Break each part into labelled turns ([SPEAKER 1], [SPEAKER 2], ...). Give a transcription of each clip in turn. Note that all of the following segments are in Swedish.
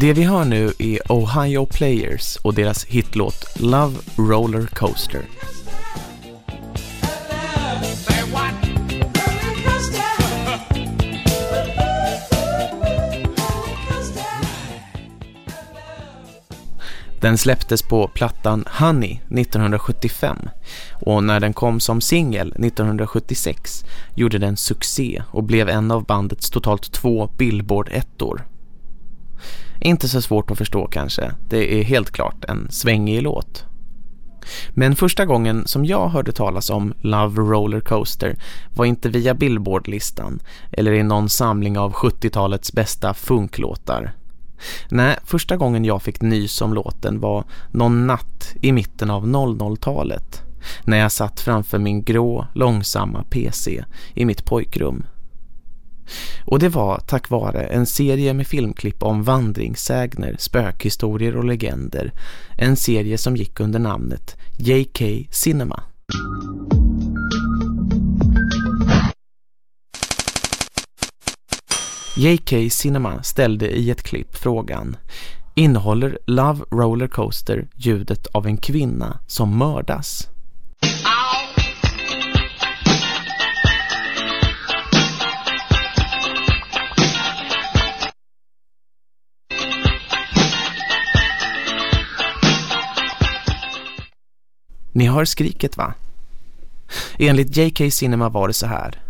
[SPEAKER 1] Det vi hör nu är Ohio Players och deras hitlåt Love Roller Coaster. Den släpptes på plattan Honey 1975 och när den kom som singel 1976 gjorde den succé och blev en av bandets totalt två Billboard-ettor. Inte så svårt att förstå kanske, det är helt klart en svängig låt. Men första gången som jag hörde talas om Love Roller Coaster var inte via Billboard-listan eller i någon samling av 70-talets bästa funklåtar. Nej, första gången jag fick nys om låten var någon natt i mitten av 00-talet när jag satt framför min grå, långsamma PC i mitt pojkrum. Och det var tack vare en serie med filmklipp om vandringssägner, spökhistorier och legender. En serie som gick under namnet JK Cinema. JK Cinema ställde i ett klipp frågan Innehåller Love Roller Coaster ljudet av en kvinna som mördas? Ni hör skriket va? Enligt JK Cinema var det så här.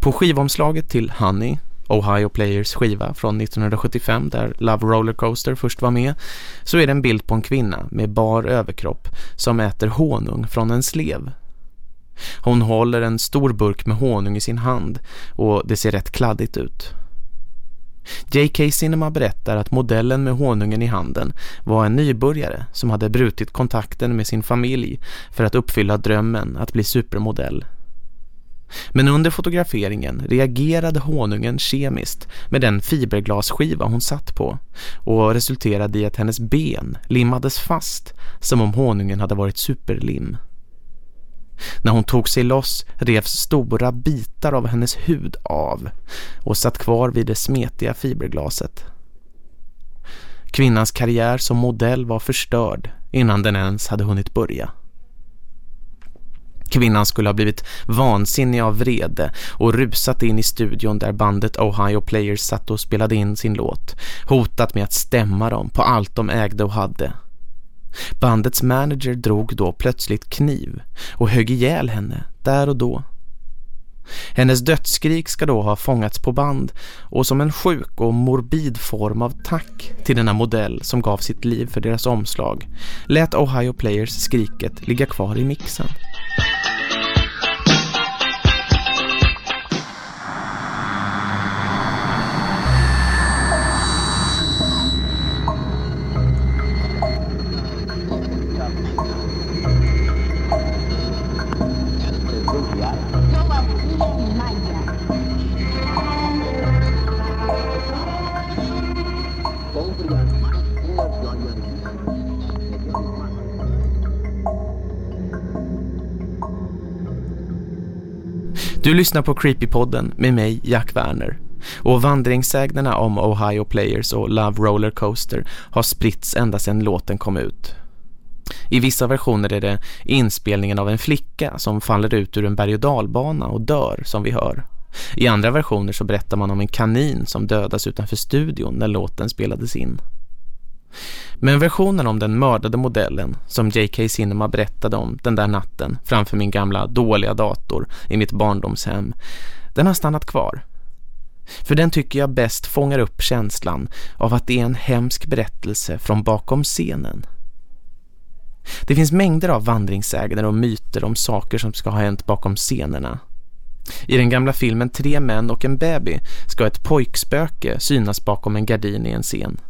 [SPEAKER 1] På skivomslaget till Honey, Ohio Players skiva från 1975 där Love Rollercoaster först var med, så är det en bild på en kvinna med bar överkropp som äter honung från en slev. Hon håller en stor burk med honung i sin hand och det ser rätt kladdigt ut. J.K. Cinema berättar att modellen med honungen i handen var en nybörjare som hade brutit kontakten med sin familj för att uppfylla drömmen att bli supermodell. Men under fotograferingen reagerade honungen kemiskt med den fiberglasskiva hon satt på och resulterade i att hennes ben limmades fast som om honungen hade varit superlim. När hon tog sig loss revs stora bitar av hennes hud av och satt kvar vid det smetiga fiberglaset. Kvinnans karriär som modell var förstörd innan den ens hade hunnit börja. Kvinnan skulle ha blivit vansinnig av vrede och rusat in i studion där bandet Ohio Players satt och spelade in sin låt. Hotat med att stämma dem på allt de ägde och hade. Bandets manager drog då plötsligt kniv och högg ihjäl henne där och då. Hennes dödsskrik ska då ha fångats på band och som en sjuk och morbid form av tack till denna modell som gav sitt liv för deras omslag lät Ohio Players skriket ligga kvar i mixen. Du lyssnar på Creepypodden med mig, Jack Werner. Och vandringssägnerna om Ohio Players och Love Roller Coaster har spritts ända sedan låten kom ut. I vissa versioner är det inspelningen av en flicka som faller ut ur en berg- och dalbana och dör som vi hör. I andra versioner så berättar man om en kanin som dödas utanför studion när låten spelades in. Men versionen om den mördade modellen som J.K. Cinema berättade om den där natten framför min gamla dåliga dator i mitt barndomshem, den har stannat kvar. För den tycker jag bäst fångar upp känslan av att det är en hemsk berättelse från bakom scenen. Det finns mängder av vandringssägner och myter om saker som ska ha hänt bakom scenerna. I den gamla filmen Tre män och en baby ska ett pojkspöke synas bakom en gardin i en scen.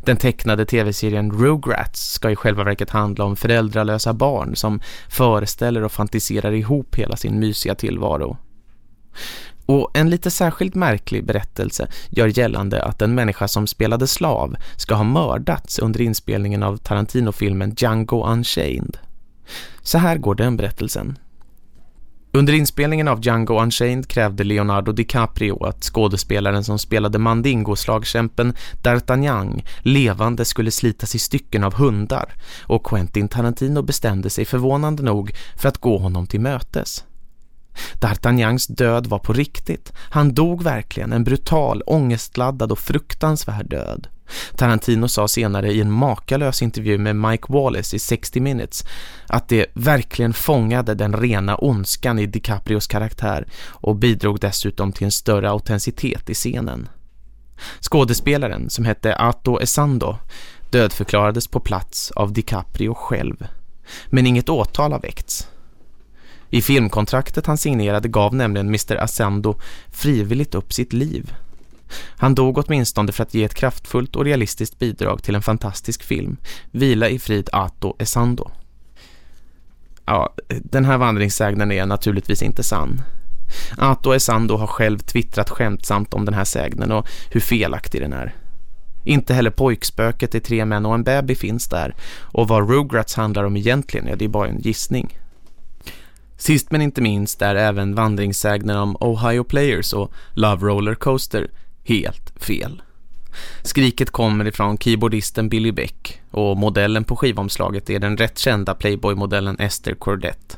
[SPEAKER 1] Den tecknade tv-serien Rugrats ska i själva verket handla om föräldralösa barn som föreställer och fantiserar ihop hela sin mysiga tillvaro. Och en lite särskilt märklig berättelse gör gällande att en människa som spelade slav ska ha mördats under inspelningen av Tarantino-filmen Django Unchained. Så här går den berättelsen. Under inspelningen av Django Unchained krävde Leonardo DiCaprio att skådespelaren som spelade Mandingo-slagkämpen D'Artagnan levande skulle slitas i stycken av hundar och Quentin Tarantino bestämde sig förvånande nog för att gå honom till mötes. D'Artagnans död var på riktigt. Han dog verkligen en brutal, ångestladdad och fruktansvärd död. Tarantino sa senare i en makalös intervju med Mike Wallace i 60 Minutes att det verkligen fångade den rena ondskan i DiCaprios karaktär och bidrog dessutom till en större autenticitet i scenen. Skådespelaren, som hette Ato Esando, dödförklarades på plats av DiCaprio själv. Men inget åtal har väckts. I filmkontraktet han signerade gav nämligen Mr. Asando frivilligt upp sitt liv. Han dog åtminstone för att ge ett kraftfullt och realistiskt bidrag till en fantastisk film. Vila i frid Ato Esando. Ja, den här vandringssägnen är naturligtvis inte sann. Ato Esando har själv twittrat skämtsamt om den här sägnen och hur felaktig den är. Inte heller pojkspöket i tre män och en baby finns där och vad Rugrats handlar om egentligen är det bara en gissning. Sist men inte minst är även vandringssägnen om Ohio Players och Love Roller Coaster helt fel. Skriket kommer ifrån keyboardisten Billy Beck och modellen på skivomslaget är den rätt kända Playboy-modellen Esther Cordette.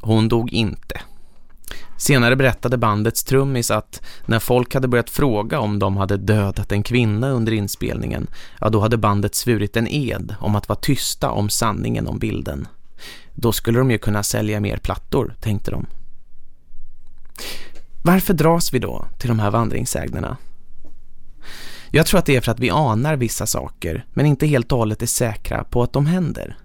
[SPEAKER 1] Hon dog inte. Senare berättade bandets trummis att när folk hade börjat fråga om de hade dödat en kvinna under inspelningen, ja då hade bandet svurit en ed om att vara tysta om sanningen om bilden. Då skulle de ju kunna sälja mer plattor, tänkte de. Varför dras vi då till de här vandringsägnerna? Jag tror att det är för att vi anar vissa saker men inte helt och hållet är säkra på att de händer.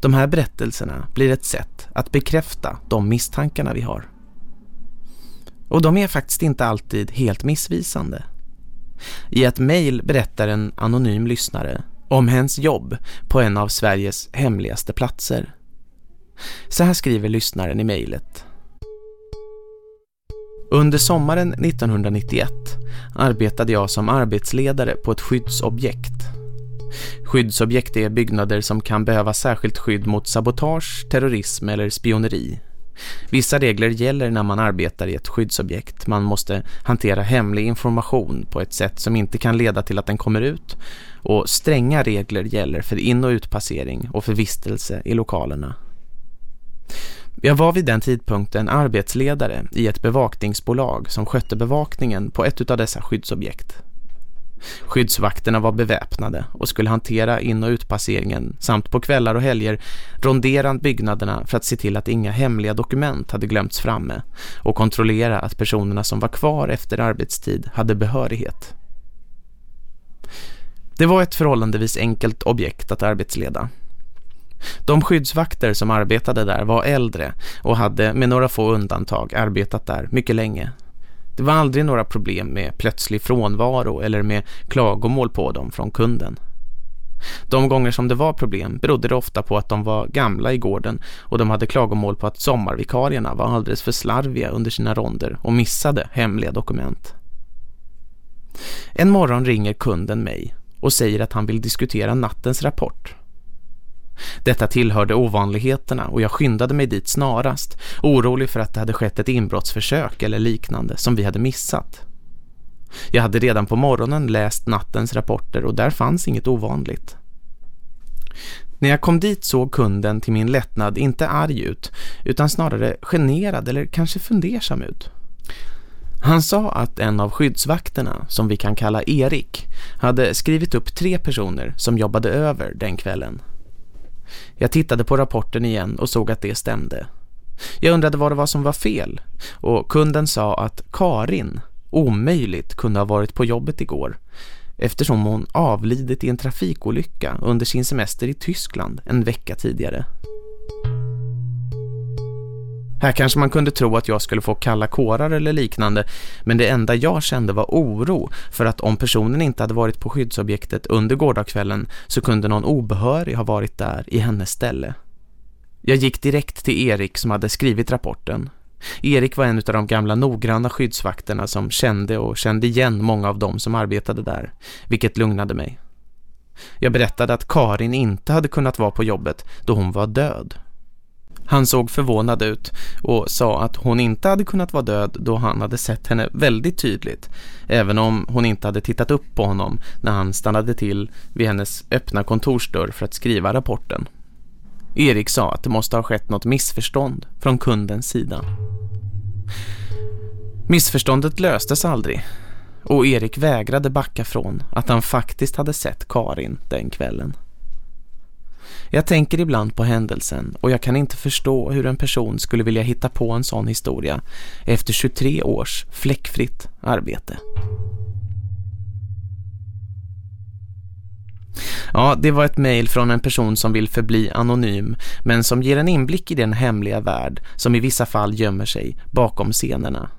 [SPEAKER 1] De här berättelserna blir ett sätt att bekräfta de misstankarna vi har. Och de är faktiskt inte alltid helt missvisande. I ett mejl berättar en anonym lyssnare om hens jobb på en av Sveriges hemligaste platser. Så här skriver lyssnaren i mejlet. Under sommaren 1991 arbetade jag som arbetsledare på ett skyddsobjekt. Skyddsobjekt är byggnader som kan behöva särskilt skydd mot sabotage, terrorism eller spioneri. Vissa regler gäller när man arbetar i ett skyddsobjekt. Man måste hantera hemlig information på ett sätt som inte kan leda till att den kommer ut. Och stränga regler gäller för in- och utpassering och för vistelse i lokalerna. Jag var vid den tidpunkten arbetsledare i ett bevakningsbolag som skötte bevakningen på ett av dessa skyddsobjekt. Skyddsvakterna var beväpnade och skulle hantera in- och utpasseringen samt på kvällar och helger rondera byggnaderna för att se till att inga hemliga dokument hade glömts framme och kontrollera att personerna som var kvar efter arbetstid hade behörighet. Det var ett förhållandevis enkelt objekt att arbetsleda. De skyddsvakter som arbetade där var äldre och hade med några få undantag arbetat där mycket länge. Det var aldrig några problem med plötslig frånvaro eller med klagomål på dem från kunden. De gånger som det var problem berodde det ofta på att de var gamla i gården och de hade klagomål på att sommarvikarierna var alldeles för slarviga under sina ronder och missade hemliga dokument. En morgon ringer kunden mig och säger att han vill diskutera nattens rapport. Detta tillhörde ovanligheterna och jag skyndade mig dit snarast, orolig för att det hade skett ett inbrottsförsök eller liknande som vi hade missat. Jag hade redan på morgonen läst nattens rapporter och där fanns inget ovanligt. När jag kom dit såg kunden till min lättnad inte arg ut utan snarare generad eller kanske fundersam ut. Han sa att en av skyddsvakterna, som vi kan kalla Erik, hade skrivit upp tre personer som jobbade över den kvällen. Jag tittade på rapporten igen och såg att det stämde. Jag undrade vad det var som var fel och kunden sa att Karin omöjligt kunde ha varit på jobbet igår eftersom hon avlidit i en trafikolycka under sin semester i Tyskland en vecka tidigare. Här kanske man kunde tro att jag skulle få kalla kårar eller liknande, men det enda jag kände var oro för att om personen inte hade varit på skyddsobjektet under gårdagskvällen så kunde någon obehörig ha varit där i hennes ställe. Jag gick direkt till Erik som hade skrivit rapporten. Erik var en av de gamla noggranna skyddsvakterna som kände och kände igen många av dem som arbetade där, vilket lugnade mig. Jag berättade att Karin inte hade kunnat vara på jobbet då hon var död. Han såg förvånad ut och sa att hon inte hade kunnat vara död då han hade sett henne väldigt tydligt, även om hon inte hade tittat upp på honom när han stannade till vid hennes öppna kontorsdörr för att skriva rapporten. Erik sa att det måste ha skett något missförstånd från kundens sida. Missförståndet löstes aldrig och Erik vägrade backa från att han faktiskt hade sett Karin den kvällen. Jag tänker ibland på händelsen och jag kan inte förstå hur en person skulle vilja hitta på en sån historia efter 23 års fläckfritt arbete. Ja, det var ett mejl från en person som vill förbli anonym men som ger en inblick i den hemliga värld som i vissa fall gömmer sig bakom scenerna.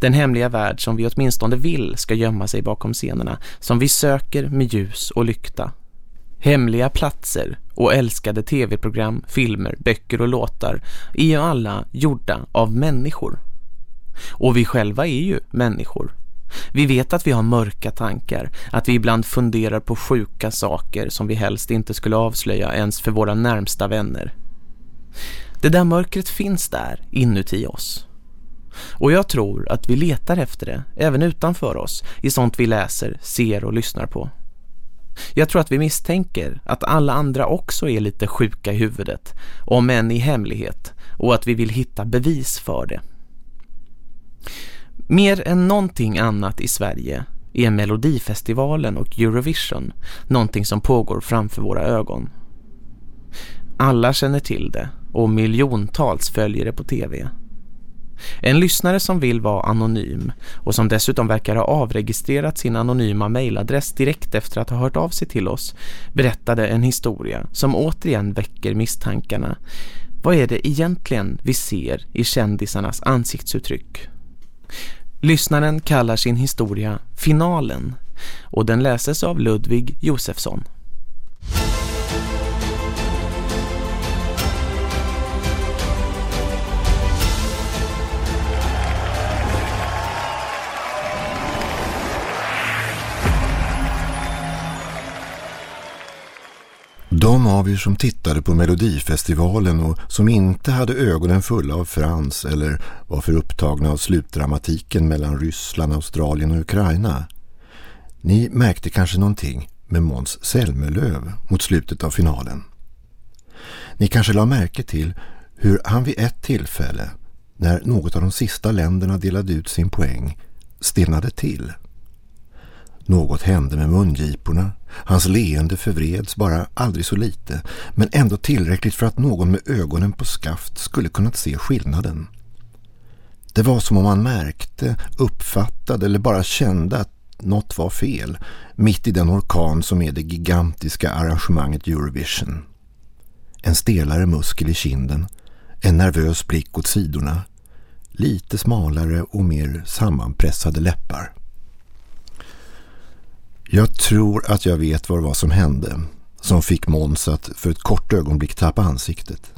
[SPEAKER 1] Den hemliga värld som vi åtminstone vill ska gömma sig bakom scenerna som vi söker med ljus och lykta. Hemliga platser och älskade tv-program, filmer, böcker och låtar är ju alla gjorda av människor. Och vi själva är ju människor. Vi vet att vi har mörka tankar, att vi ibland funderar på sjuka saker som vi helst inte skulle avslöja ens för våra närmsta vänner. Det där mörkret finns där inuti oss. Och jag tror att vi letar efter det, även utanför oss, i sånt vi läser, ser och lyssnar på. Jag tror att vi misstänker att alla andra också är lite sjuka i huvudet, om än i hemlighet, och att vi vill hitta bevis för det. Mer än någonting annat i Sverige är Melodifestivalen och Eurovision någonting som pågår framför våra ögon. Alla känner till det och miljontals följer det på tv. En lyssnare som vill vara anonym och som dessutom verkar ha avregistrerat sin anonyma mejladress direkt efter att ha hört av sig till oss berättade en historia som återigen väcker misstankarna. Vad är det egentligen vi ser i kändisarnas ansiktsuttryck? Lyssnaren kallar sin historia Finalen och den läses av Ludvig Josefsson.
[SPEAKER 2] De av er som tittade på Melodifestivalen och som inte hade ögonen fulla av Frans eller var för upptagna av slutdramatiken mellan Ryssland, Australien och Ukraina. Ni märkte kanske någonting med Måns Selmelöv mot slutet av finalen. Ni kanske la märke till hur han vid ett tillfälle, när något av de sista länderna delade ut sin poäng, stelnade till. Något hände med mungiporna. Hans leende förvreds bara aldrig så lite, men ändå tillräckligt för att någon med ögonen på skaft skulle kunnat se skillnaden. Det var som om han märkte, uppfattade eller bara kände att något var fel mitt i den orkan som är det gigantiska arrangemanget Eurovision. En stelare muskel i kinden, en nervös blick åt sidorna, lite smalare och mer sammanpressade läppar. Jag tror att jag vet vad det var som hände som fick Måns att för ett kort ögonblick tappa ansiktet.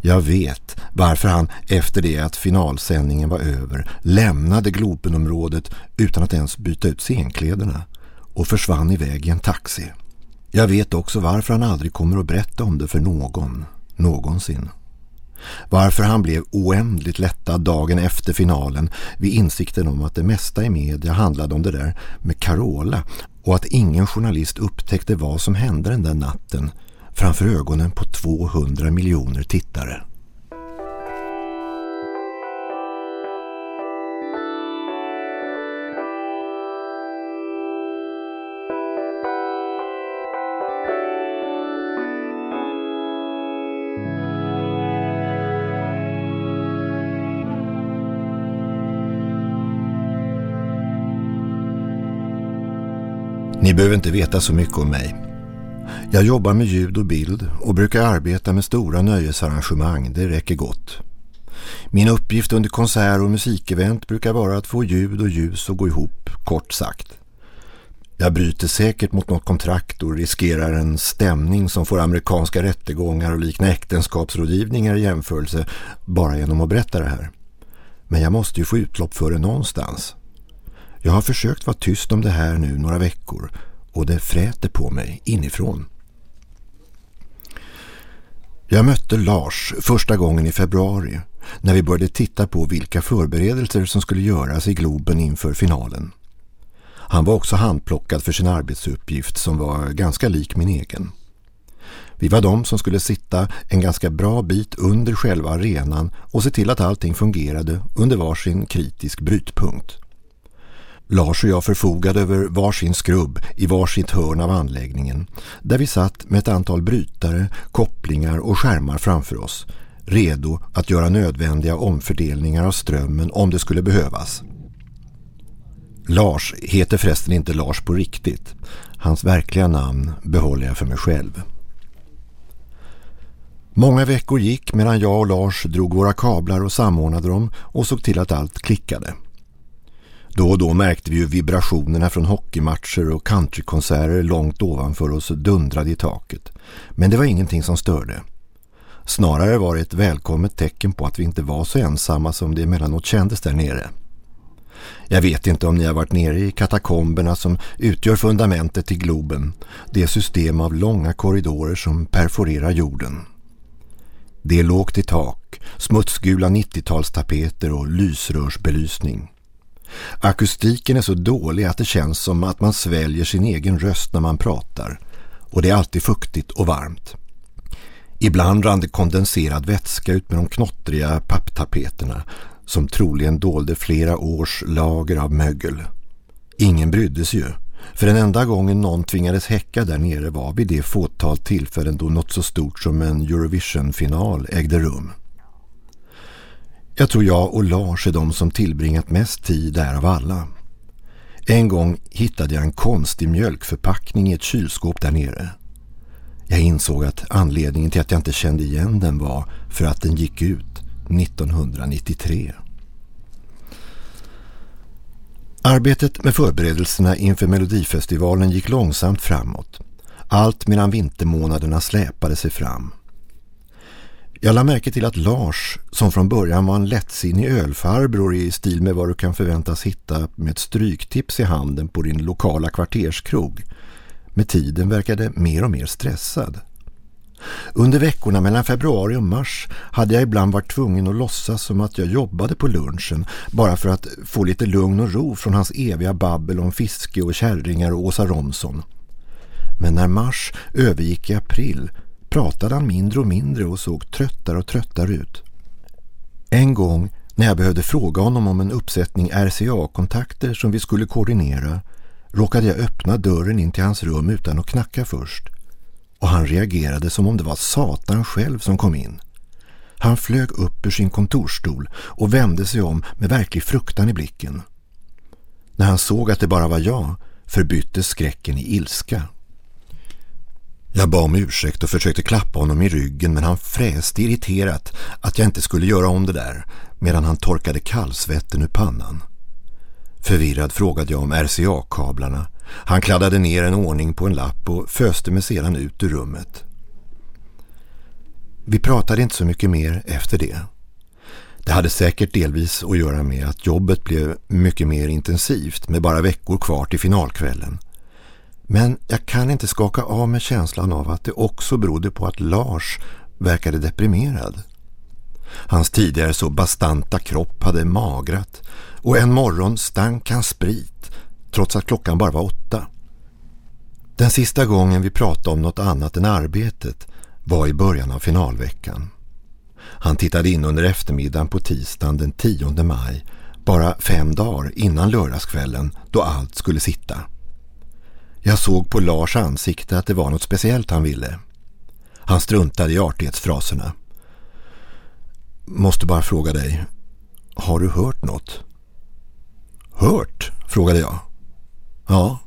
[SPEAKER 2] Jag vet varför han efter det att finalsändningen var över lämnade Globenområdet utan att ens byta ut scenkläderna och försvann iväg i en taxi. Jag vet också varför han aldrig kommer att berätta om det för någon, någonsin. Varför han blev oändligt lättad dagen efter finalen vid insikten om att det mesta i media handlade om det där med Carola och att ingen journalist upptäckte vad som hände den där natten framför ögonen på 200 miljoner tittare. Ni behöver inte veta så mycket om mig. Jag jobbar med ljud och bild och brukar arbeta med stora nöjesarrangemang, det räcker gott. Min uppgift under konsert- och musikevent brukar vara att få ljud och ljus att gå ihop, kort sagt. Jag bryter säkert mot något kontrakt och riskerar en stämning som får amerikanska rättegångar och likna äktenskapsrådgivningar i jämförelse bara genom att berätta det här. Men jag måste ju få utlopp för det någonstans. Jag har försökt vara tyst om det här nu några veckor och det fräter på mig inifrån. Jag mötte Lars första gången i februari när vi började titta på vilka förberedelser som skulle göras i Globen inför finalen. Han var också handplockad för sin arbetsuppgift som var ganska lik min egen. Vi var de som skulle sitta en ganska bra bit under själva arenan och se till att allting fungerade under varsin kritisk brytpunkt. Lars och jag förfogade över varsin skrubb i varsitt hörn av anläggningen där vi satt med ett antal brytare, kopplingar och skärmar framför oss redo att göra nödvändiga omfördelningar av strömmen om det skulle behövas. Lars heter förresten inte Lars på riktigt. Hans verkliga namn behåller jag för mig själv. Många veckor gick medan jag och Lars drog våra kablar och samordnade dem och såg till att allt klickade. Då och då märkte vi ju vibrationerna från hockeymatcher och countrykonserter långt ovanför oss dundrade i taket. Men det var ingenting som störde. Snarare var det ett välkommet tecken på att vi inte var så ensamma som det emellanåt kändes där nere. Jag vet inte om ni har varit nere i katakomberna som utgör fundamentet till Globen, det system av långa korridorer som perforerar jorden. Det är lågt i tak, smutsgula 90-talstapeter och lysrörsbelysning. Akustiken är så dålig att det känns som att man sväljer sin egen röst när man pratar och det är alltid fuktigt och varmt. Ibland rann det kondenserad vätska ut med de knottriga papptapeterna som troligen dolde flera års lager av mögel. Ingen brydde sig ju, för den enda gången någon tvingades häcka där nere var vid det fåtal tillfällen då något så stort som en Eurovision-final ägde rum. Jag tror jag och Lars är de som tillbringat mest tid där av alla. En gång hittade jag en konstig mjölkförpackning i ett kylskåp där nere. Jag insåg att anledningen till att jag inte kände igen den var för att den gick ut 1993. Arbetet med förberedelserna inför Melodifestivalen gick långsamt framåt. Allt medan vintermånaderna släpade sig fram. Jag lade märke till att Lars, som från början var en lättsinnig ölfarbror i stil med vad du kan förväntas hitta med ett stryktips i handen på din lokala kvarterskrog, med tiden verkade mer och mer stressad. Under veckorna mellan februari och mars hade jag ibland varit tvungen att låtsas som att jag jobbade på lunchen bara för att få lite lugn och ro från hans eviga babbel om fiske och kärringar och Åsa Romson. Men när mars övergick i april pratade han mindre och mindre och såg tröttare och tröttare ut. En gång när jag behövde fråga honom om en uppsättning RCA-kontakter som vi skulle koordinera råkade jag öppna dörren in till hans rum utan att knacka först. Och han reagerade som om det var Satan själv som kom in. Han flög upp ur sin kontorstol och vände sig om med verklig fruktan i blicken. När han såg att det bara var jag förbyttes skräcken i ilska. Jag bad om ursäkt och försökte klappa honom i ryggen men han fräste irriterat att jag inte skulle göra om det där medan han torkade kallsvetten ur pannan. Förvirrad frågade jag om RCA-kablarna. Han kladdade ner en ordning på en lapp och föste mig sedan ut ur rummet. Vi pratade inte så mycket mer efter det. Det hade säkert delvis att göra med att jobbet blev mycket mer intensivt med bara veckor kvar till finalkvällen. Men jag kan inte skaka av med känslan av att det också berodde på att Lars verkade deprimerad. Hans tidigare så bastanta kropp hade magrat och en morgon stank han sprit trots att klockan bara var åtta. Den sista gången vi pratade om något annat än arbetet var i början av finalveckan. Han tittade in under eftermiddagen på tisdagen den 10 maj, bara fem dagar innan lördagskvällen då allt skulle sitta. Jag såg på Lars ansikte att det var något speciellt han ville. Han struntade i artighetsfraserna. Måste bara fråga dig, har du hört något? Hört? frågade jag. Ja.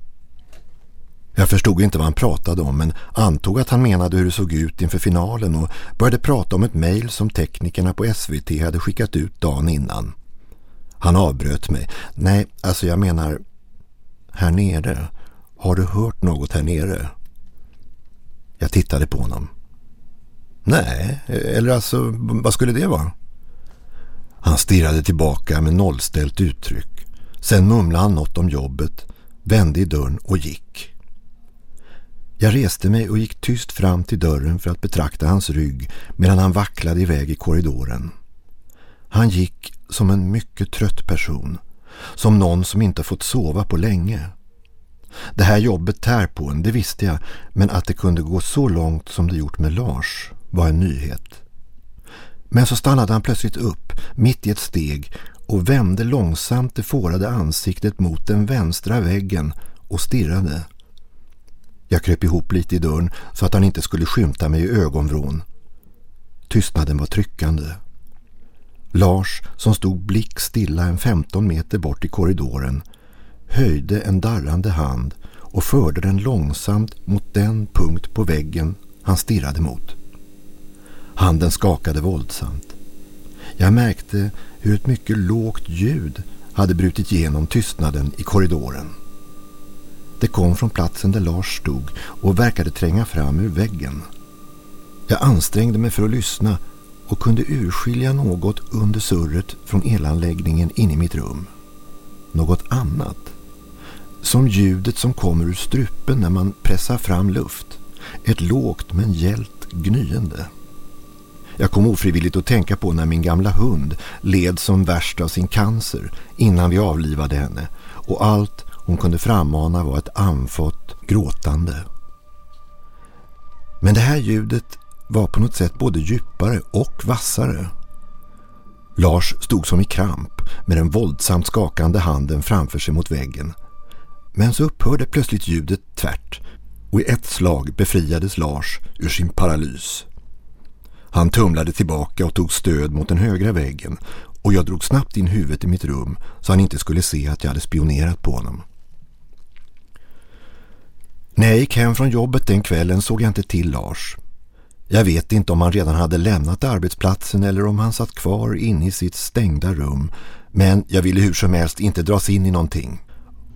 [SPEAKER 2] Jag förstod inte vad han pratade om men antog att han menade hur det såg ut inför finalen och började prata om ett mejl som teknikerna på SVT hade skickat ut dagen innan. Han avbröt mig. Nej, alltså jag menar här nere. Har du hört något här nere? Jag tittade på honom. Nej, eller alltså vad skulle det vara? Han stirrade tillbaka med nollställt uttryck. Sen mumlade han något om jobbet, vände i dörren och gick. Jag reste mig och gick tyst fram till dörren för att betrakta hans rygg medan han vacklade iväg i korridoren. Han gick som en mycket trött person, som någon som inte fått sova på länge. Det här jobbet tär på en, det visste jag, men att det kunde gå så långt som det gjort med Lars var en nyhet. Men så stannade han plötsligt upp, mitt i ett steg, och vände långsamt det fårade ansiktet mot den vänstra väggen och stirrade. Jag kröp ihop lite i dörren så att han inte skulle skymta mig i ögonvrån. Tystnaden var tryckande. Lars, som stod blick stilla en 15 meter bort i korridoren, höjde en darrande hand och förde den långsamt mot den punkt på väggen han stirrade mot. Handen skakade våldsamt. Jag märkte hur ett mycket lågt ljud hade brutit igenom tystnaden i korridoren. Det kom från platsen där Lars stod och verkade tränga fram ur väggen. Jag ansträngde mig för att lyssna och kunde urskilja något under surret från elanläggningen in i mitt rum. Något annat. Som ljudet som kommer ur strupen när man pressar fram luft. Ett lågt men gällt gnyende. Jag kom ofrivilligt att tänka på när min gamla hund led som värst av sin cancer innan vi avlivade henne och allt hon kunde frammana var ett anfått gråtande. Men det här ljudet var på något sätt både djupare och vassare. Lars stod som i kramp med den våldsamt skakande handen framför sig mot väggen. Men så upphörde plötsligt ljudet tvärt och i ett slag befriades Lars ur sin paralys. Han tumlade tillbaka och tog stöd mot den högra väggen och jag drog snabbt in huvudet i mitt rum så han inte skulle se att jag hade spionerat på honom. När jag gick hem från jobbet den kvällen såg jag inte till Lars. Jag vet inte om han redan hade lämnat arbetsplatsen eller om han satt kvar inne i sitt stängda rum. Men jag ville hur som helst inte dras in i någonting.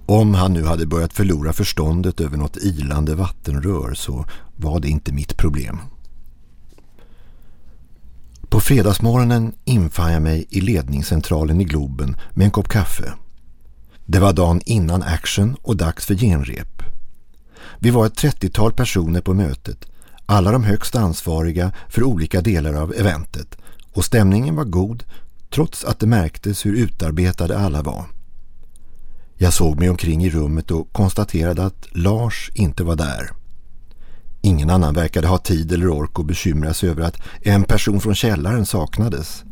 [SPEAKER 2] Om han nu hade börjat förlora förståndet över något ilande vattenrör så var det inte mitt problem. På fredagsmorgonen infann jag mig i ledningscentralen i Globen med en kopp kaffe. Det var dagen innan action och dags för genrep. Vi var ett trettiotal personer på mötet, alla de högst ansvariga för olika delar av eventet och stämningen var god trots att det märktes hur utarbetade alla var. Jag såg mig omkring i rummet och konstaterade att Lars inte var där. Ingen annan verkade ha tid eller ork att bekymra sig över att en person från källaren saknades.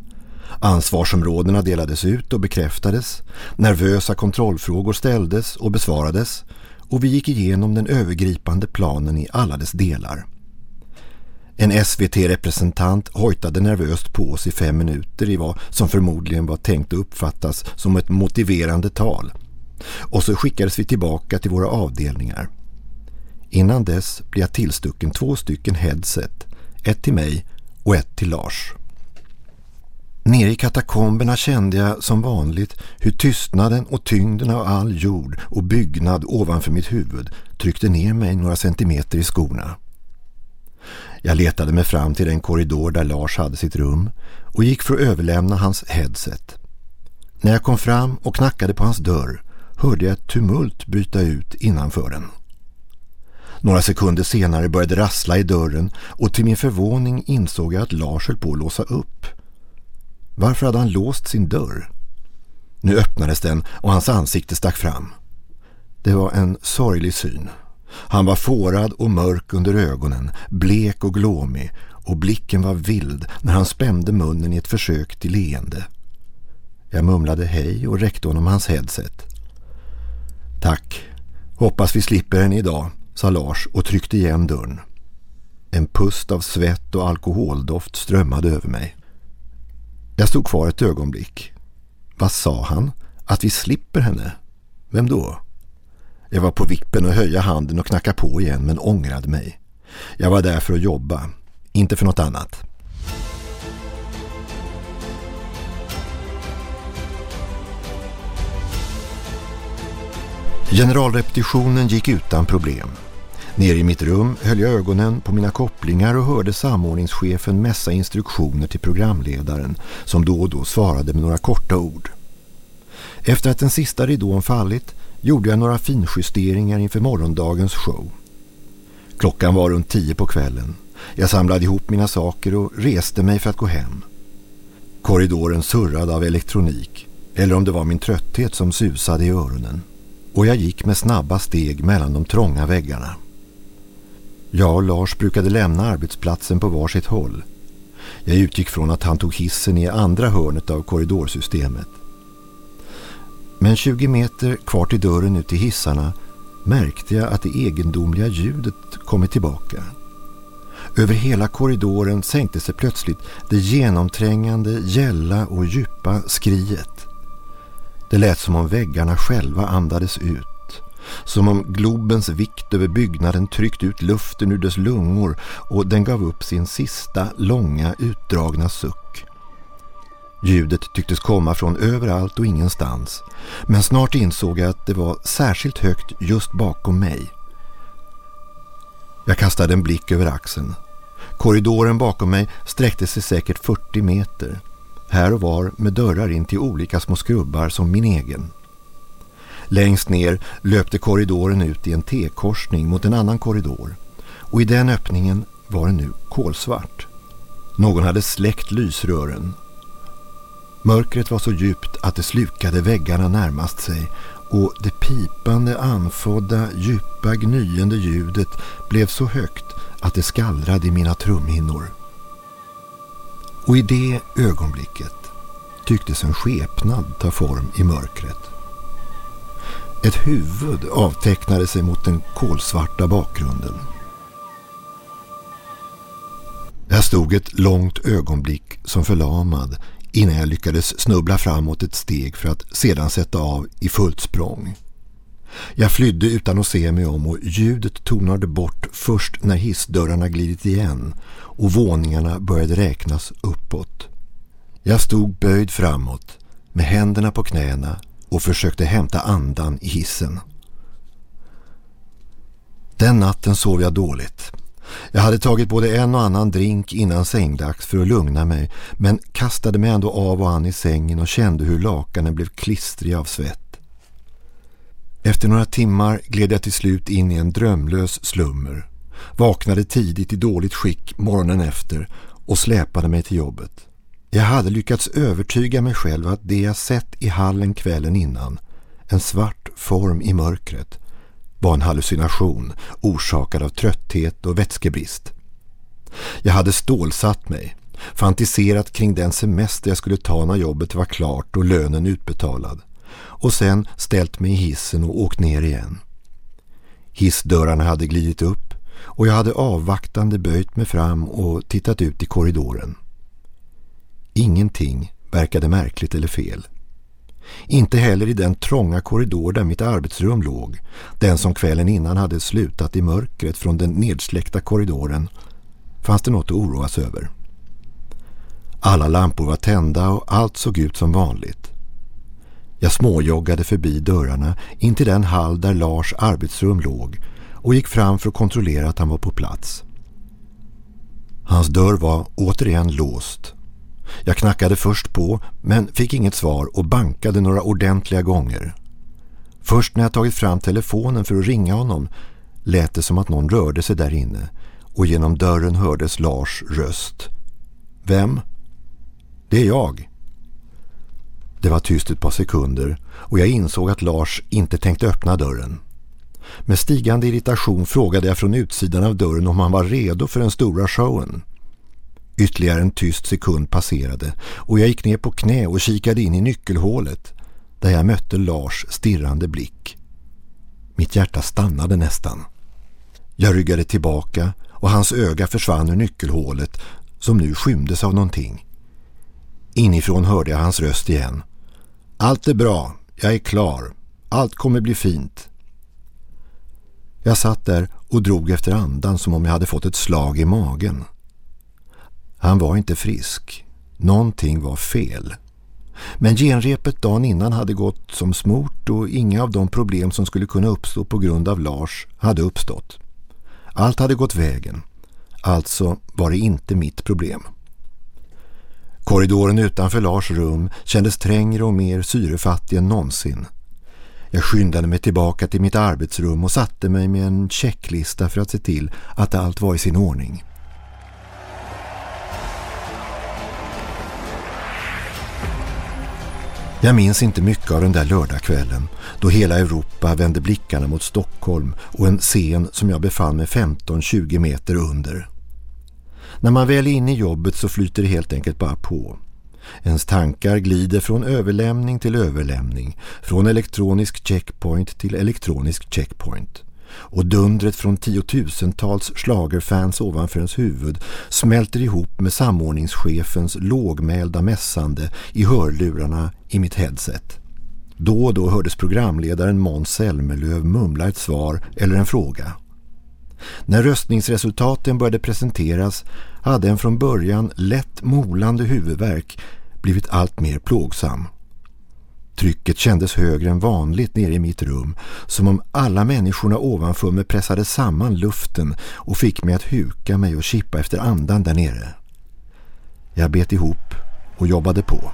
[SPEAKER 2] Ansvarsområdena delades ut och bekräftades. Nervösa kontrollfrågor ställdes och besvarades och vi gick igenom den övergripande planen i alla dess delar. En SVT-representant hojtade nervöst på oss i fem minuter i vad som förmodligen var tänkt att uppfattas som ett motiverande tal. Och så skickades vi tillbaka till våra avdelningar. Innan dess blev jag tillstucken två stycken headset, ett till mig och ett till Lars. Nere i katakomberna kände jag som vanligt hur tystnaden och tyngden av all jord och byggnad ovanför mitt huvud tryckte ner mig några centimeter i skorna. Jag letade mig fram till den korridor där Lars hade sitt rum och gick för att överlämna hans headset. När jag kom fram och knackade på hans dörr hörde jag ett tumult bryta ut innanför den. Några sekunder senare började rassla i dörren och till min förvåning insåg jag att Lars höll på att låsa upp. Varför hade han låst sin dörr? Nu öppnades den och hans ansikte stack fram. Det var en sorglig syn. Han var fårad och mörk under ögonen, blek och glåmig och blicken var vild när han spände munnen i ett försök till leende. Jag mumlade hej och räckte honom hans headset. Tack. Hoppas vi slipper henne idag, sa Lars och tryckte igen dörren. En pust av svett och alkoholdoft strömmade över mig. Jag stod kvar ett ögonblick. Vad sa han? Att vi slipper henne? Vem då? Jag var på vippen att höja handen och knacka på igen men ångrade mig. Jag var där för att jobba, inte för något annat. Generalrepetitionen gick utan problem. Nere i mitt rum höll jag ögonen på mina kopplingar och hörde samordningschefen mässa instruktioner till programledaren som då och då svarade med några korta ord. Efter att den sista ridån fallit gjorde jag några finjusteringar inför morgondagens show. Klockan var runt tio på kvällen. Jag samlade ihop mina saker och reste mig för att gå hem. Korridoren surrade av elektronik, eller om det var min trötthet som susade i öronen. Och jag gick med snabba steg mellan de trånga väggarna. Jag och Lars brukade lämna arbetsplatsen på varsitt håll. Jag utgick från att han tog hissen i andra hörnet av korridorsystemet. Men 20 meter kvar till dörren ut till hissarna märkte jag att det egendomliga ljudet kommit tillbaka. Över hela korridoren sänkte sig plötsligt det genomträngande, gälla och djupa skriet. Det lät som om väggarna själva andades ut. Som om globens vikt över byggnaden tryckt ut luften ur dess lungor och den gav upp sin sista långa utdragna suck. Ljudet tycktes komma från överallt och ingenstans. Men snart insåg jag att det var särskilt högt just bakom mig. Jag kastade en blick över axeln. Korridoren bakom mig sträckte sig säkert 40 meter. Här och var med dörrar in till olika små skrubbar som min egen. Längst ner löpte korridoren ut i en T-korsning mot en annan korridor. Och i den öppningen var det nu kolsvart. Någon hade släckt lysrören. Mörkret var så djupt att det slukade väggarna närmast sig och det pipande, anfodda, djupa, gnyende ljudet blev så högt att det skallrade i mina trumhinnor. Och i det ögonblicket tycktes en skepnad ta form i mörkret. Ett huvud avtecknade sig mot den kolsvarta bakgrunden. Jag stod ett långt ögonblick som förlamad innan jag lyckades snubbla framåt ett steg för att sedan sätta av i fullt språng. Jag flydde utan att se mig om och ljudet tonade bort först när hissdörrarna glidit igen och våningarna började räknas uppåt. Jag stod böjd framåt med händerna på knäna och försökte hämta andan i hissen. Den natten sov jag dåligt. Jag hade tagit både en och annan drink innan sängdags för att lugna mig men kastade mig ändå av och an i sängen och kände hur lakanen blev klistriga av svett. Efter några timmar gled jag till slut in i en drömlös slummer. Vaknade tidigt i dåligt skick morgonen efter och släpade mig till jobbet. Jag hade lyckats övertyga mig själv att det jag sett i hallen kvällen innan, en svart form i mörkret, var en hallucination orsakad av trötthet och vätskebrist. Jag hade stålsatt mig, fantiserat kring den semester jag skulle ta när jobbet var klart och lönen utbetalad och sen ställt mig i hissen och åkt ner igen. Hissdörrarna hade glidit upp och jag hade avvaktande böjt mig fram och tittat ut i korridoren. Ingenting verkade märkligt eller fel. Inte heller i den trånga korridor där mitt arbetsrum låg, den som kvällen innan hade slutat i mörkret från den nedsläckta korridoren, fanns det något att oroas över. Alla lampor var tända och allt såg ut som vanligt. Jag småjoggade förbi dörrarna in till den hall där Lars arbetsrum låg och gick fram för att kontrollera att han var på plats. Hans dörr var återigen låst. Jag knackade först på men fick inget svar och bankade några ordentliga gånger. Först när jag tagit fram telefonen för att ringa honom lät det som att någon rörde sig där inne och genom dörren hördes Lars röst. Vem? Det är jag. Det var tyst ett par sekunder och jag insåg att Lars inte tänkte öppna dörren. Med stigande irritation frågade jag från utsidan av dörren om han var redo för den stora showen. Ytterligare en tyst sekund passerade och jag gick ner på knä och kikade in i nyckelhålet där jag mötte Lars stirrande blick. Mitt hjärta stannade nästan. Jag ryggade tillbaka och hans öga försvann ur nyckelhålet som nu skymdes av någonting. Inifrån hörde jag hans röst igen. Allt är bra, jag är klar. Allt kommer bli fint. Jag satt där och drog efter andan som om jag hade fått ett slag i magen. Han var inte frisk. Någonting var fel. Men genrepet dagen innan hade gått som smort och inga av de problem som skulle kunna uppstå på grund av Lars hade uppstått. Allt hade gått vägen. Alltså var det inte mitt problem. Korridoren utanför Lars rum kändes trängre och mer syrefattig än någonsin. Jag skyndade mig tillbaka till mitt arbetsrum och satte mig med en checklista för att se till att allt var i sin ordning. Jag minns inte mycket av den där lördagskvällen då hela Europa vände blickarna mot Stockholm och en scen som jag befann mig 15-20 meter under. När man väl är inne i jobbet så flyter det helt enkelt bara på. Ens tankar glider från överlämning till överlämning, från elektronisk checkpoint till elektronisk checkpoint. Och dundret från tiotusentals slagerfans ovanför ens huvud smälter ihop med samordningschefens lågmälda mässande i hörlurarna i mitt headset. Då och då hördes programledaren Måns Zelmerlöw mumla ett svar eller en fråga. När röstningsresultaten började presenteras hade en från början lätt molande huvudvärk blivit allt mer plågsam. Trycket kändes högre än vanligt nere i mitt rum, som om alla människorna ovanför mig pressade samman luften och fick mig att huka mig och kippa efter andan där nere. Jag bet ihop och jobbade på.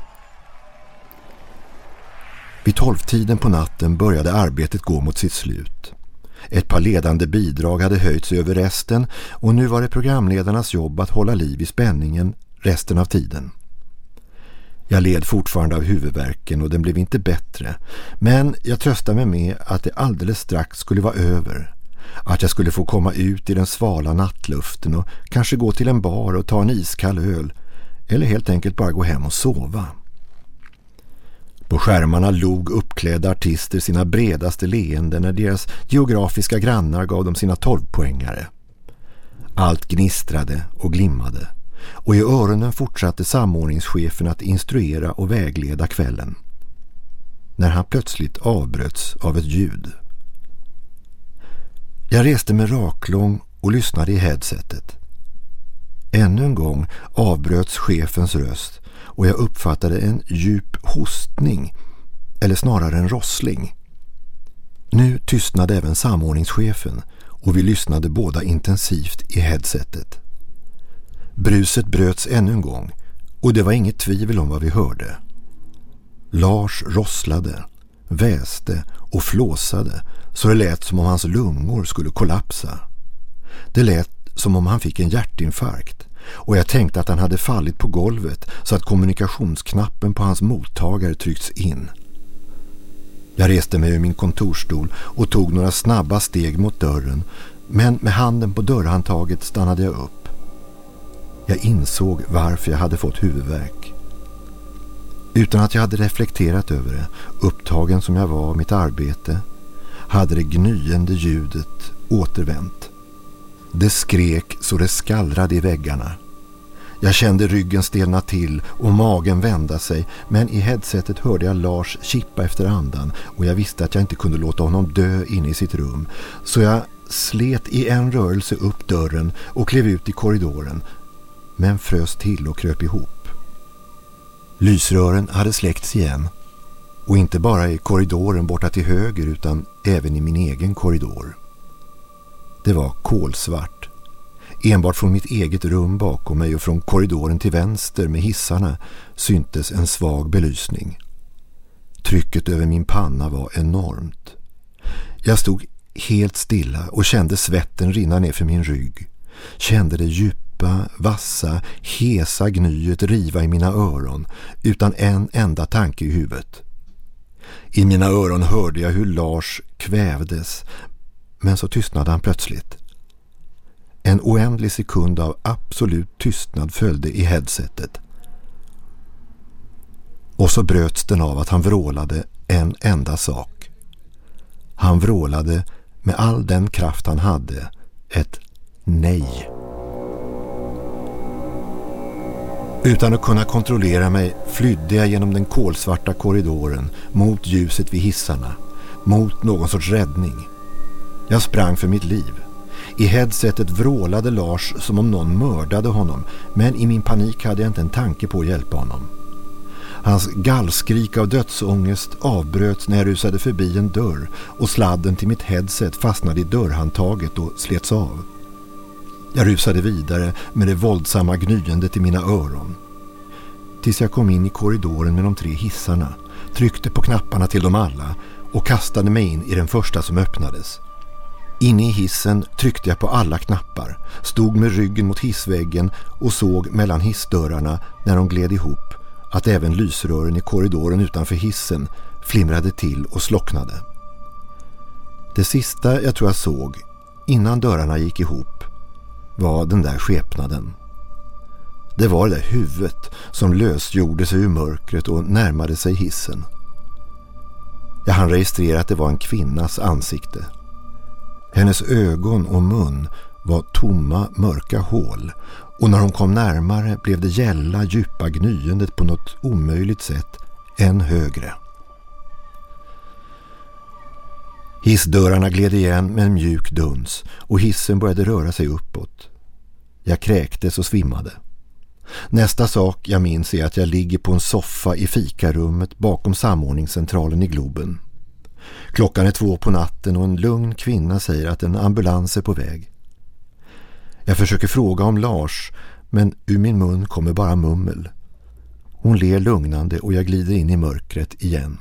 [SPEAKER 2] Vid tolvtiden på natten började arbetet gå mot sitt slut. Ett par ledande bidrag hade höjts över resten och nu var det programledarnas jobb att hålla liv i spänningen resten av tiden. Jag led fortfarande av huvudvärken och den blev inte bättre. Men jag tröstade mig med att det alldeles strax skulle vara över. Att jag skulle få komma ut i den svala nattluften och kanske gå till en bar och ta en iskall öl. Eller helt enkelt bara gå hem och sova. På skärmarna log uppklädda artister sina bredaste leenden när deras geografiska grannar gav dem sina tolvpoängare. Allt gnistrade och glimmade och i öronen fortsatte samordningschefen att instruera och vägleda kvällen. När han plötsligt avbröts av ett ljud. Jag reste mig raklång och lyssnade i headsetet. Ännu en gång avbröts chefens röst och jag uppfattade en djup hostning, eller snarare en rossling. Nu tystnade även samordningschefen och vi lyssnade båda intensivt i headsetet. Bruset bröts ännu en gång och det var inget tvivel om vad vi hörde. Lars rosslade, väste och flåsade så det lät som om hans lungor skulle kollapsa. Det lät som om han fick en hjärtinfarkt och jag tänkte att han hade fallit på golvet så att kommunikationsknappen på hans mottagare tryckts in. Jag reste mig ur min kontorstol och tog några snabba steg mot dörren men med handen på dörrhandtaget stannade jag upp. Jag insåg varför jag hade fått huvudvärk. Utan att jag hade reflekterat över det, upptagen som jag var av mitt arbete, hade det gnyende ljudet återvänt. Det skrek så det skallrade i väggarna. Jag kände ryggen stelna till och magen vända sig men i headsetet hörde jag Lars kippa efter andan och jag visste att jag inte kunde låta honom dö inne i sitt rum. Så jag slet i en rörelse upp dörren och klev ut i korridoren men frös till och kröp ihop. Lysrören hade släckts igen och inte bara i korridoren borta till höger utan även i min egen korridor. Det var kolsvart. Enbart från mitt eget rum bakom mig och från korridoren till vänster med hissarna syntes en svag belysning. Trycket över min panna var enormt. Jag stod helt stilla och kände svetten rinna ner för min rygg. Kände det djupa, vassa, hesa gnyet riva i mina öron utan en enda tanke i huvudet. I mina öron hörde jag hur Lars kvävdes men så tystnade han plötsligt. En oändlig sekund av absolut tystnad följde i headsetet. Och så bröts den av att han vrålade en enda sak. Han vrålade med all den kraft han hade ett nej. Utan att kunna kontrollera mig flydde jag genom den kolsvarta korridoren mot ljuset vid hissarna, mot någon sorts räddning. Jag sprang för mitt liv. I headsetet vrålade Lars som om någon mördade honom men i min panik hade jag inte en tanke på att hjälpa honom. Hans gallskrik av dödsångest avbröts när jag rusade förbi en dörr och sladden till mitt headset fastnade i dörrhandtaget och slets av. Jag rusade vidare med det våldsamma gnyendet i mina öron. Tills jag kom in i korridoren med de tre hissarna, tryckte på knapparna till dem alla och kastade mig in i den första som öppnades. Inne i hissen tryckte jag på alla knappar, stod med ryggen mot hissväggen och såg mellan hissdörrarna när de gled ihop att även lysrören i korridoren utanför hissen flimrade till och slocknade. Det sista jag tror jag såg innan dörrarna gick ihop var den där skepnaden. Det var det där huvudet som lösgjorde sig ur mörkret och närmade sig hissen. Jag hann registrera att det var en kvinnas ansikte. Hennes ögon och mun var tomma mörka hål och när hon kom närmare blev det gälla djupa gnyendet på något omöjligt sätt än högre. Hissdörrarna gled igen med en mjuk duns och hissen började röra sig uppåt. Jag kräktes och svimmade. Nästa sak jag minns är att jag ligger på en soffa i fikarummet bakom samordningscentralen i Globen. Klockan är två på natten och en lugn kvinna säger att en ambulans är på väg. Jag försöker fråga om Lars men ur min mun kommer bara mummel. Hon ler lugnande och jag glider in i mörkret igen.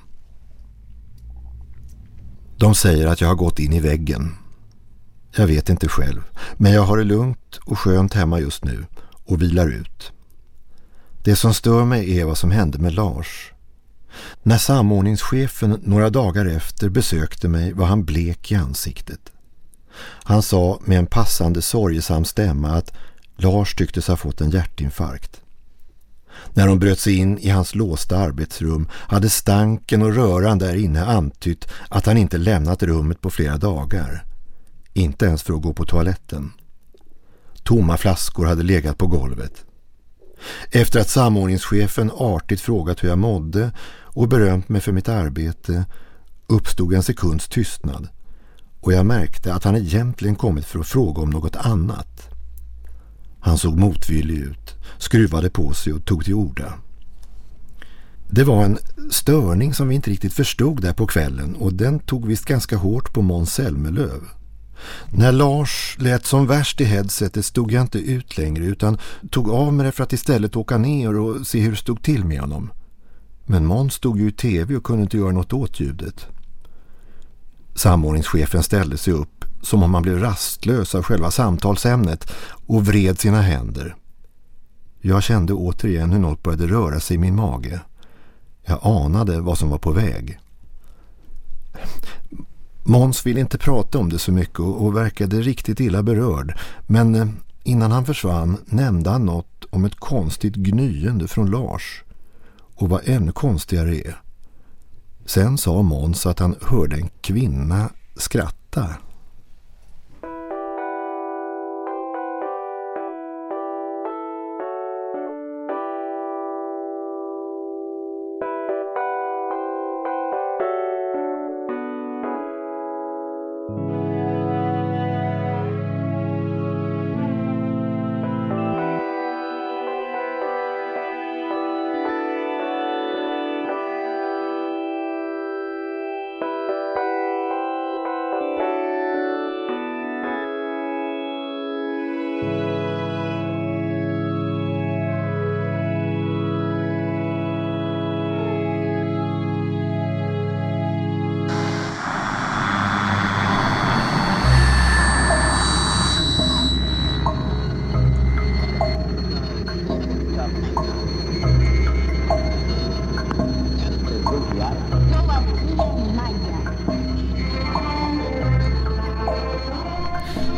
[SPEAKER 2] De säger att jag har gått in i väggen. Jag vet inte själv, men jag har det lugnt och skönt hemma just nu och vilar ut. Det som stör mig är vad som hände med Lars. När samordningschefen några dagar efter besökte mig var han blek i ansiktet. Han sa med en passande sorgesam stämma att Lars tycktes ha fått en hjärtinfarkt. När de bröt sig in i hans låsta arbetsrum hade stanken och röran där inne antytt att han inte lämnat rummet på flera dagar. Inte ens för att gå på toaletten. Tomma flaskor hade legat på golvet. Efter att samordningschefen artigt frågat hur jag mådde och berömt mig för mitt arbete uppstod en sekunds tystnad och jag märkte att han egentligen kommit för att fråga om något annat. Han såg motvillig ut, skruvade på sig och tog till orda. Det var en störning som vi inte riktigt förstod där på kvällen och den tog visst ganska hårt på Måns Zelmerlöv. När Lars lät som värst i headsetet stod jag inte ut längre utan tog av mig det för att istället åka ner och se hur det stod till med honom. Men Måns stod ju i tv och kunde inte göra något åt ljudet. Samordningschefen ställde sig upp som om han blev rastlös av själva samtalsämnet och vred sina händer. Jag kände återigen hur något började röra sig i min mage. Jag anade vad som var på väg. Måns ville inte prata om det så mycket och, verkade riktigt illa berörd. Men eh, innan han försvann nämnde han något om ett konstigt gnyende från Lars. Och vad ännu konstigare är. Sen sa Måns att han hörde en kvinna skratta.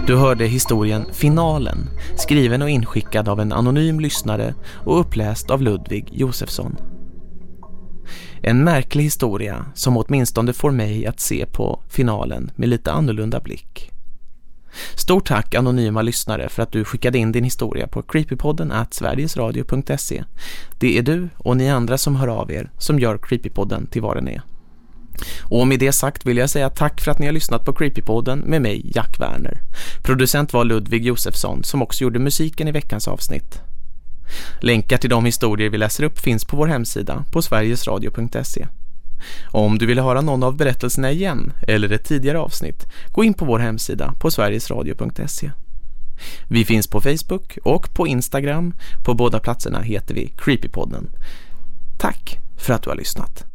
[SPEAKER 1] Du hörde historien Finalen, skriven och inskickad av en anonym lyssnare och uppläst av Ludvig Josefsson. En märklig historia som åtminstone får mig att se på finalen med lite annorlunda blick. Stort tack anonyma lyssnare för att du skickade in din historia på creepypodden at sverigesradio.se. Det är du och ni andra som hör av er som gör Creepypodden till vad den är. Och med det sagt vill jag säga tack för att ni har lyssnat på Creepypodden med mig, Jack Werner. Producent var Ludvig Josefsson som också gjorde musiken i veckans avsnitt. Länkar till de historier vi läser upp finns på vår hemsida på sverigesradio.se. Om du vill höra någon av berättelserna igen eller ett tidigare avsnitt, gå in på vår hemsida på sverigesradio.se. Vi finns på Facebook och på Instagram. På båda platserna heter vi Creepypodden. Tack för att du har lyssnat.